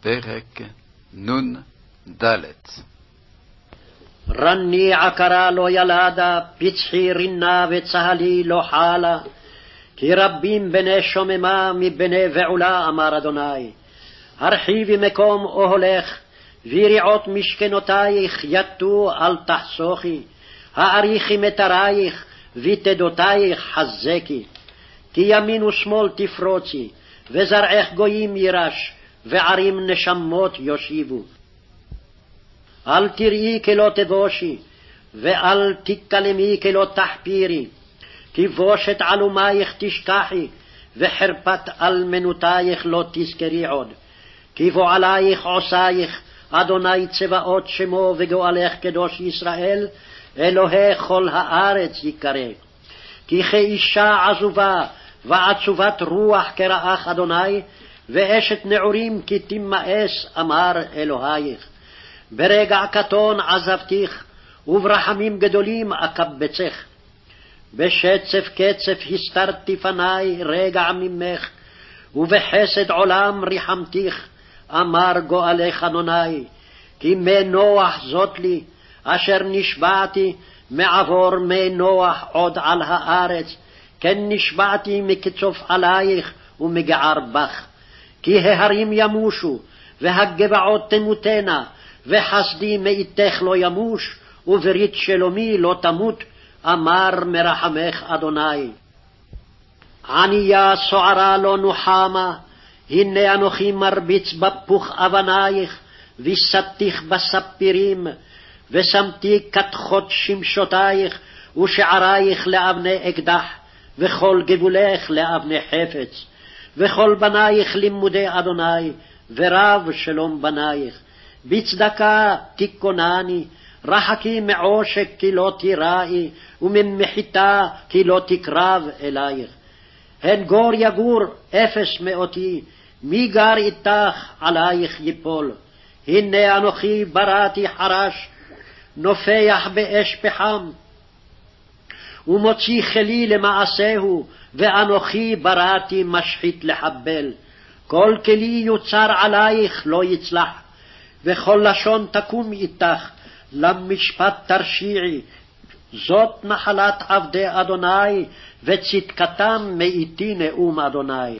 פרק נ"ד רניע קרא לא ילדה, פצחי רינה וצהלי לא חלה. כי רבים בני שוממה מבני בעולה, אמר אדוני. הרחיבי מקום אוהלך, ויריעות משכנותייך יטו אל תחסוכי. האריכי מטרייך, ותדותייך חזקי. כי ימין ושמאל תפרוצי, וזרעך גויים יירש, וערים נשמות יושיבו. אל תראי כלא תבושי, ואל תכלמי כלא תחפירי, כי בושת עלומייך תשכחי, וחרפת אלמנותייך לא תזכרי עוד. כי פועלייך עושייך, אדוני צבאות שמו וגואלך קדוש ישראל, אלוהי כל הארץ יקרא. כי כאישה עזובה ועצובת רוח כרעך אדוני, ואשת נעורים כי תימאס, אמר אלוהיך. ברגע קטון עזבתיך, וברחמים גדולים אקבצך. בשצף קצף הסתרתי פני רגע ממך, ובחסד עולם ריחמתיך, אמר גואלך אדוני, כי מי נוח זאת לי, אשר נשבעתי מעבור מי נוח עוד על הארץ, כן נשבעתי מקצוף עלייך ומגער בך. כי ההרים ימושו, והגבעות תמותנה, וחסדי מאיתך לא ימוש, וברית שלומי לא תמות, אמר מרחמך אדוני. ענייה סוערה לא נוחמה, הנה אנוכי מרביץ בפוך אבנייך, וסתיך בספירים, ושמתי כתחות שמשותייך, ושערייך לאבני אקדח, וכל גבולך לאבני חפץ. וכל בנייך לימודי אדוני, ורב שלום בנייך. בצדקה תיכונני, רחקי מעושק כי לא תיראי, וממחיתה כי לא תקרב אלייך. הן גור יגור אפס מאותי, מי גר איתך עלייך יפול. הנה אנוכי בראתי חרש, נופח באש פחם, ומוציא כלי למעשהו, ואנוכי בראתי משחית לחבל. כל כלי יוצר עלייך לא יצלח, וכל לשון תקום איתך, למשפט תרשיעי. זאת נחלת עבדי אדוני, וצדקתם מאיתי נאום אדוני.